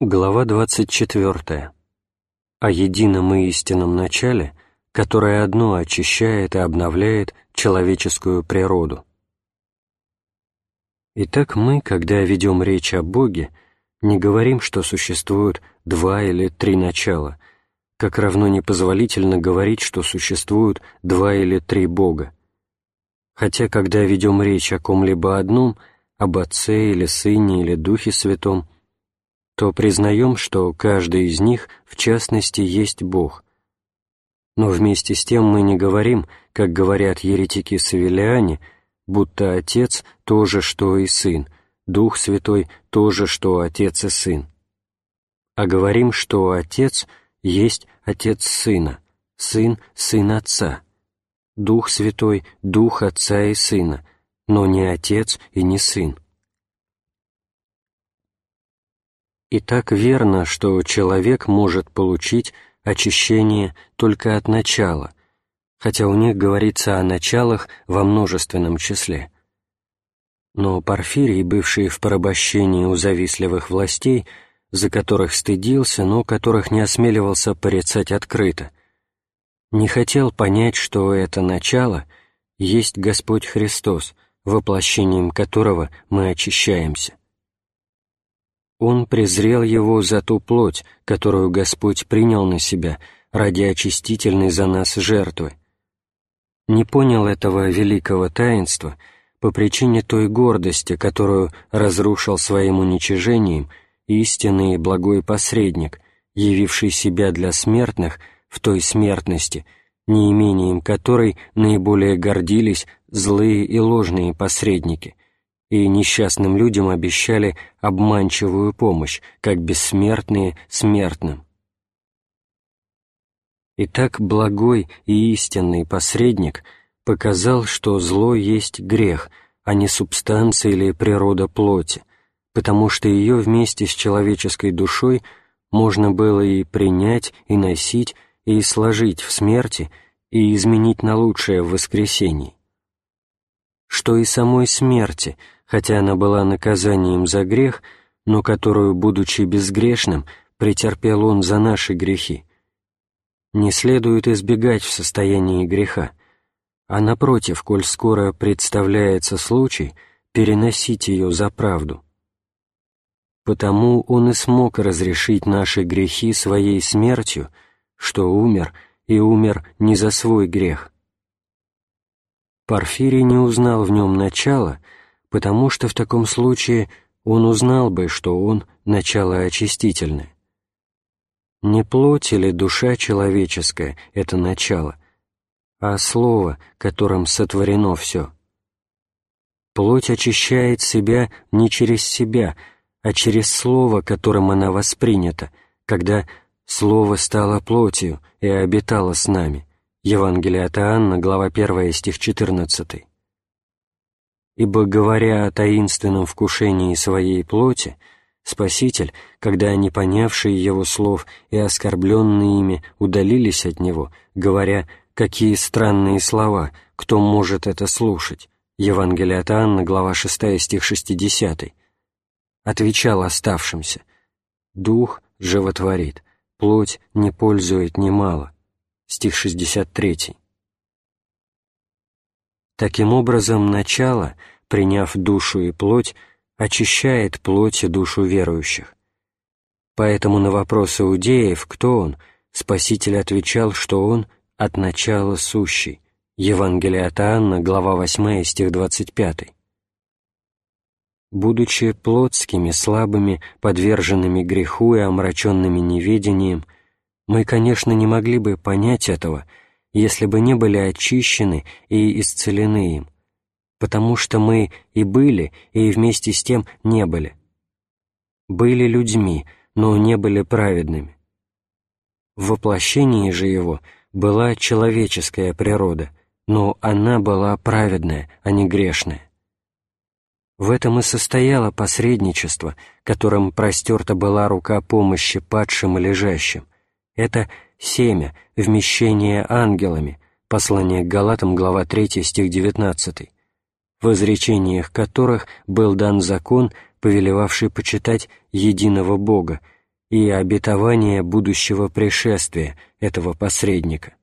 Глава 24. О едином и истинном начале, которое одно очищает и обновляет человеческую природу. Итак, мы, когда ведем речь о Боге, не говорим, что существуют два или три начала, как равно непозволительно говорить, что существуют два или три Бога. Хотя, когда ведем речь о ком-либо одном, об Отце или Сыне или Духе Святом – то признаем, что каждый из них в частности есть Бог. Но вместе с тем мы не говорим, как говорят еретики-савелиане, будто Отец — то же, что и Сын, Дух Святой — то же, что Отец и Сын. А говорим, что Отец есть Отец Сына, Сын — Сын Отца, Дух Святой — Дух Отца и Сына, но не Отец и не Сын. И так верно, что человек может получить очищение только от начала, хотя у них говорится о началах во множественном числе. Но Порфирий, бывший в порабощении у завистливых властей, за которых стыдился, но которых не осмеливался порицать открыто, не хотел понять, что это начало есть Господь Христос, воплощением которого мы очищаемся. Он презрел его за ту плоть, которую Господь принял на себя ради очистительной за нас жертвы. Не понял этого великого таинства по причине той гордости, которую разрушил своим уничижением истинный и благой посредник, явивший себя для смертных в той смертности, неимением которой наиболее гордились злые и ложные посредники — и несчастным людям обещали обманчивую помощь, как бессмертные смертным. Итак, благой и истинный посредник показал, что зло есть грех, а не субстанция или природа плоти, потому что ее вместе с человеческой душой можно было и принять, и носить, и сложить в смерти, и изменить на лучшее в воскресении. Что и самой смерти — хотя она была наказанием за грех, но которую, будучи безгрешным, претерпел он за наши грехи. Не следует избегать в состоянии греха, а напротив, коль скоро представляется случай, переносить ее за правду. Потому он и смог разрешить наши грехи своей смертью, что умер, и умер не за свой грех. Порфирий не узнал в нем начала — потому что в таком случае он узнал бы, что он — начало очистительное. Не плоть или душа человеческая — это начало, а слово, которым сотворено все. Плоть очищает себя не через себя, а через слово, которым она воспринята, когда слово стало плотью и обитало с нами. Евангелие от Иоанна, глава 1, стих 14 ибо, говоря о таинственном вкушении своей плоти, Спаситель, когда они, понявшие его слов и оскорбленные ими, удалились от него, говоря, какие странные слова, кто может это слушать, Евангелие от Анна, глава 6, стих 60, отвечал оставшимся, «Дух животворит, плоть не пользует немало», стих 63. Таким образом, начало, приняв душу и плоть, очищает плоть и душу верующих. Поэтому на вопрос иудеев, кто он, Спаситель отвечал, что он от начала сущий. Евангелие от Иоанна, глава 8, стих 25. Будучи плотскими, слабыми, подверженными греху и омраченными неведением, мы, конечно, не могли бы понять этого — если бы не были очищены и исцелены им, потому что мы и были, и вместе с тем не были. Были людьми, но не были праведными. В воплощении же его была человеческая природа, но она была праведная, а не грешная. В этом и состояло посредничество, которым простерта была рука помощи падшим и лежащим. Это семя, вмещение ангелами, послание к Галатам, глава 3, стих 19, в изречениях которых был дан закон, повелевавший почитать единого Бога, и обетование будущего пришествия этого посредника.